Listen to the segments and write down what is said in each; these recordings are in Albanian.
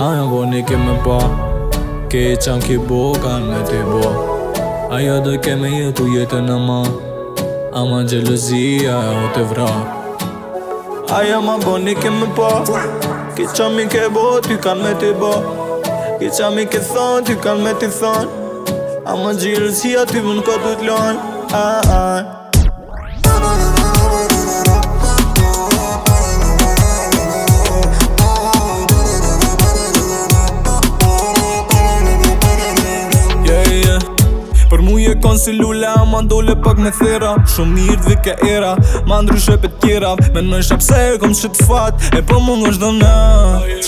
Ajo boni ke me pa Ke i qan ki bo kan me ti bo Ajo dhe ke me jetu jetën në ma Ama gjelozia e o te vra Ajo ma boni ke me pa Ki qan mi ke bo ty kan me ti bo Ki qan mi ke thon ty kan me ti thon Ama gjelozia ty vun ko t'u t'lon Ajo ah, ah. kon cellula Ma ndole pak me thera Shumë mirë dhe ka era Ma ndryshe pe tjera Me në shab se e kom qëtë fat E po më ngosh në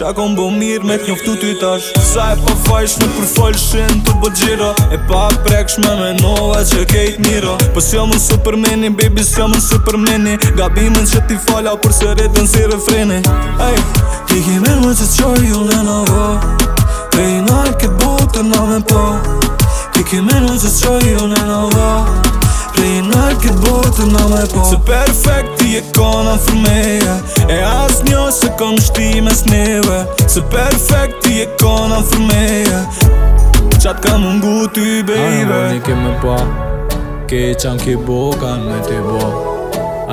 Qa kom bo mirë me t'njoftu ty tash Sa e pa po fajsh me për falshin të bo gjira E pa preksh me me nova që kejt mira Po s'jo më supermeni, baby s'jo më supermeni Gabimin që ti falja për se redën si refreni Ej, ti ki mirë më që qoj ju lena vo Ej, nalë këtë botë në me po Ti ke menu që qoj ju në në vë Prej nëjtë këtë botë të me po Se perfekt ti e kona fër E as njo se kom shti mes neve Se perfekt ti e kona fër meje Qatë ka mungu ty baby Ajo një ke me pa Ke qan ke bo kan me te bo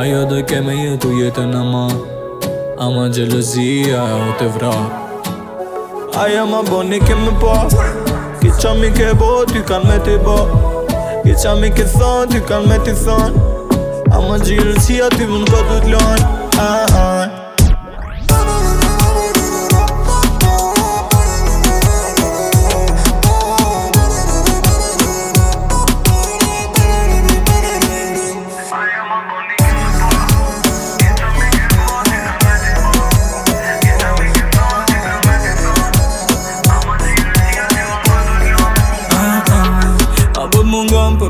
Ajo doj ke me jetu jetë në ma Ama ma gjelozia e o te vra Aja ma bo një ke me pa Ki qa mi ke bo, ty kan me ti bo Ki qa mi ke thon, ty kan me ti thon A ma gjirën si aty mund ka të t'lon A, ah, a, ah.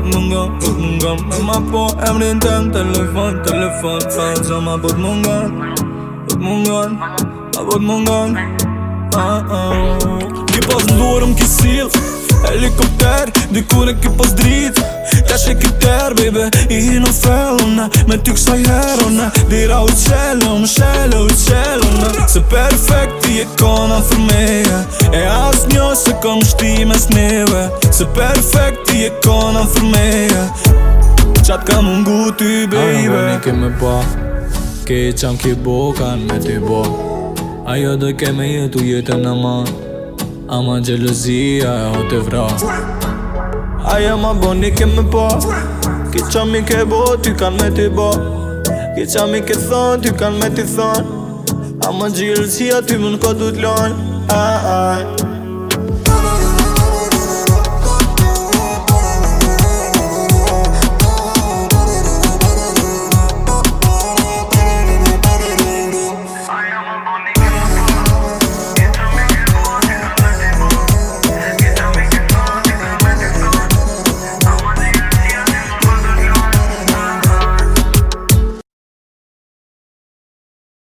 bot munga Bot munga Me ma po emrin të në telefon, telefon Sa e zë ma bot munga Bot munga Ma bot munga ah, ah. Ki pas në dorë më Helikopter Dikur e ki pas drit Ta shë ki ter, bebe I hi në felona Me ty kësa jerona Dira u qelo, më shelo u qelo Se perfekti e kona fërmeja E asë njo se kom shti mes Se perfekti e qatë ka mungu ty, baby Ajo më një ke me pa Ke i qam ke bo, me ty bo Ajo dhe ke me jetu jetë në man Ama gjelozia e hote vra Aja ma bo një ke me pa Ke i qam ke bo, ty kan me ty bo Ke i qam ke thon, ty kan me ty thon Ama gjelozia ty më ko du t'lon Ajo